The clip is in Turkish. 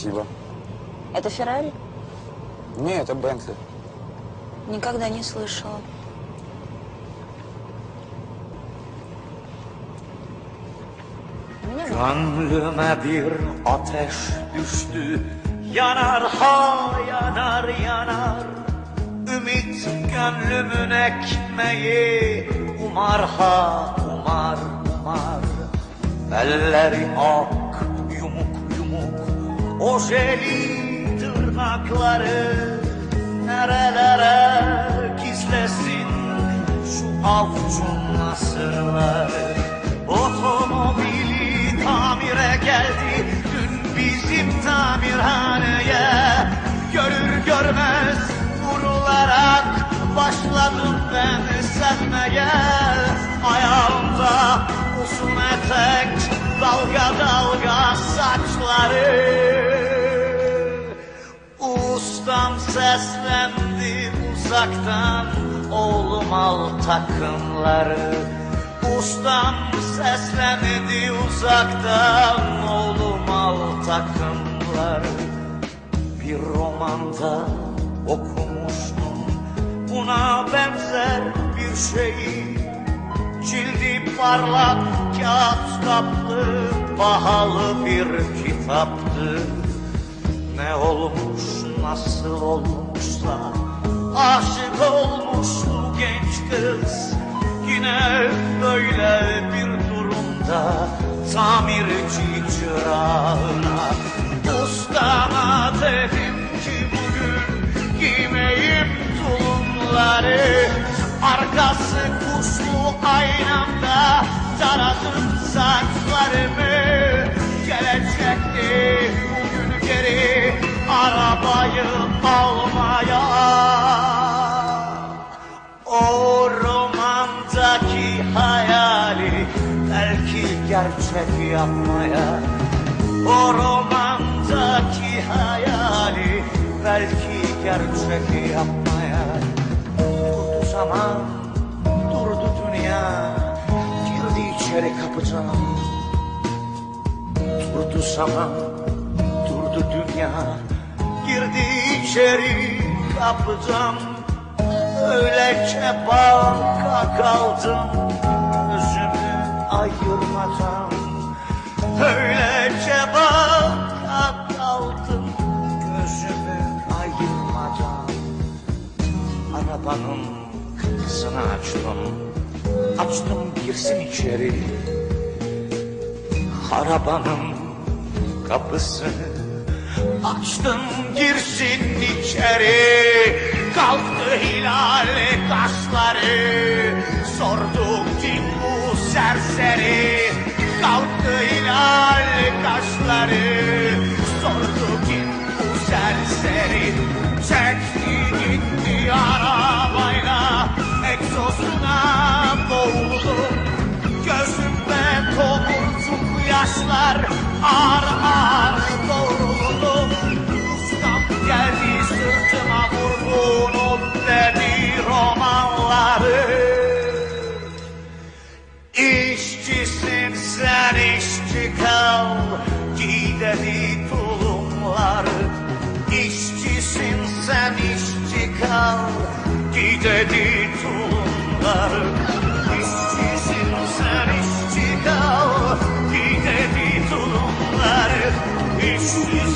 Спасибо. Это Феррари? Не, это Бентли. Никогда не слышала. Gönlüme bir ateş düştü Yanar ha yanar yanar Ümit gönlümün ekmeği Umar ha umar umar Elleri ak Ojeli tırnakları Nerelere gizlesin? Şu avucun nasırları Otomobili tamire geldi. Dün bizim tamirhaneye Görür görmez vurularak Başladım ben sevmeye Ayağımda uzun etek Dalga dalga saçları Ustam seslendi uzaktan Oğlum al takımları. Ustam seslendi uzaktan Oğlum al takımları. Bir romanda okumuştum Buna benzer bir şeyi. Cildi parlak kağıt kaplı Pahalı bir kitaptı. Ne olmuş nasıl olmuşsa Aşık olmuş bu genç kız. Yine böyle bir durumda Tamirci çırağına Ustama dedim ki bugün Giymeyim tulumları. Arkası kuşlu aynamda Taradım saçlarımı Gelecekti bugün geri Arabayı almaya. O romandaki hayali Belki gerçek yapmaya. O romandaki hayali Belki gerçek yapmaya. Durdu zaman, durdu dünya. Girdi içeri kapıdan. Durdu zaman, durdu dünya Girdi içeri kapıdan. Öylece banka kaldım Gözümü ayırmadan. Öylece banka kaldım Gözümü ayırmadan. Arabanın kapısını açtım Açtım girsin içeri. Arabanın kapısını Açtım girsin içeri. Kalktı hilali kaşları Sorduk kim bu serseri? Kalktı hilali kaşları Sorduk kim bu serseri? Çekti gitti arabayla. Egzozuna boğuldum Gözümde tomurcuk yaşlar. Ağır ağır İşçisin sen işçi kal. Giydeni tulumlar. İşçisin sen işçi kal. Giydeni tulumlar. İşçisin sen işçi kal. Giydeni tulumlar. İşçisin